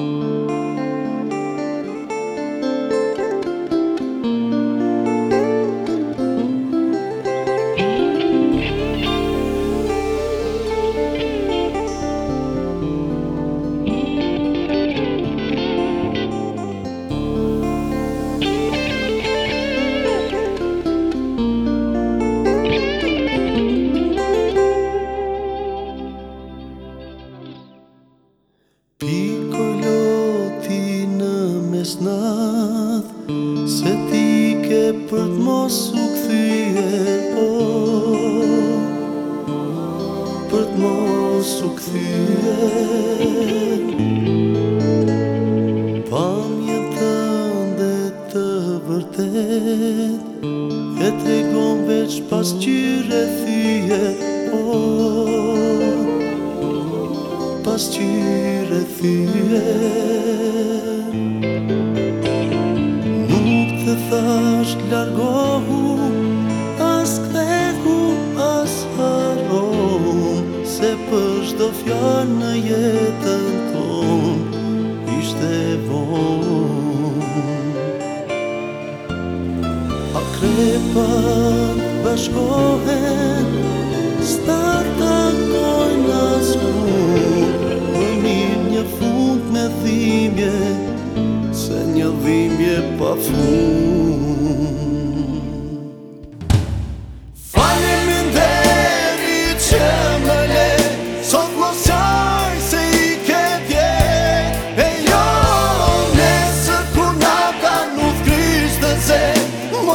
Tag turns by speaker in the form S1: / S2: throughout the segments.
S1: Thank you. snadh Se ti ke për të mos u këthije O, po, për të mos u këthije Pamje të ndë të vërtet E të gomë veç pas qyre thije O, po, pas qyre thije Thank është largohu As kvegu, as harohu Se përsh do fjarë në jetën ton Ishte vonë A krepat bashkohen Starta kojnë as kur Përmir një fund me thimje Se një dhimje pa fund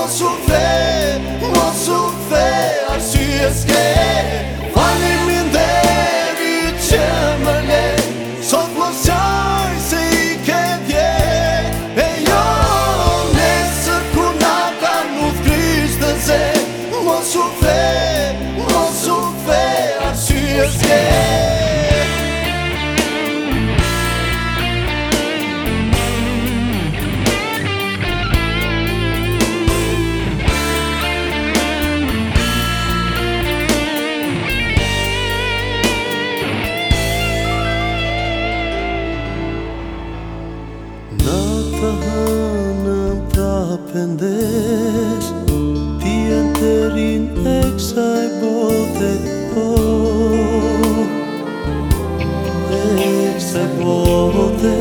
S1: sou feio. Ti e të rinë e kësaj bote oh, E kësaj bote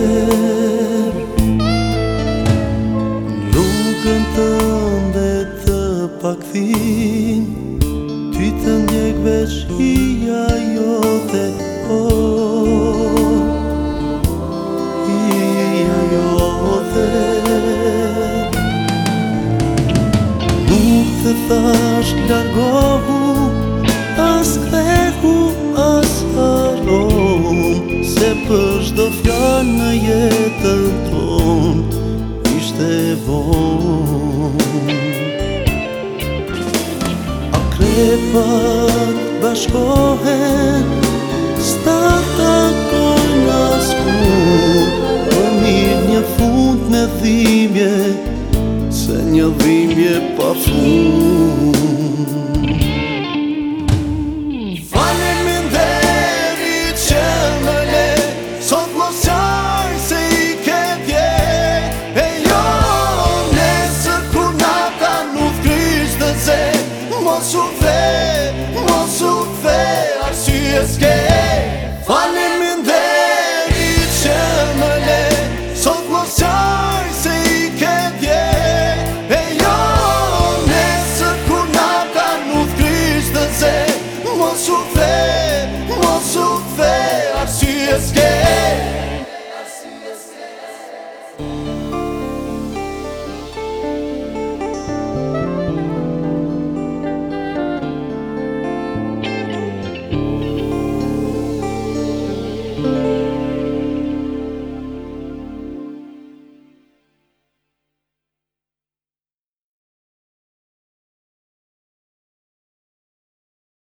S1: Rukën të ndë të pakthin Ty të ndjek veç i ajote O Dargohu As krehu As haron Se pështë do fjarë Në jetën ton Ishte bon A krepët Bashkohet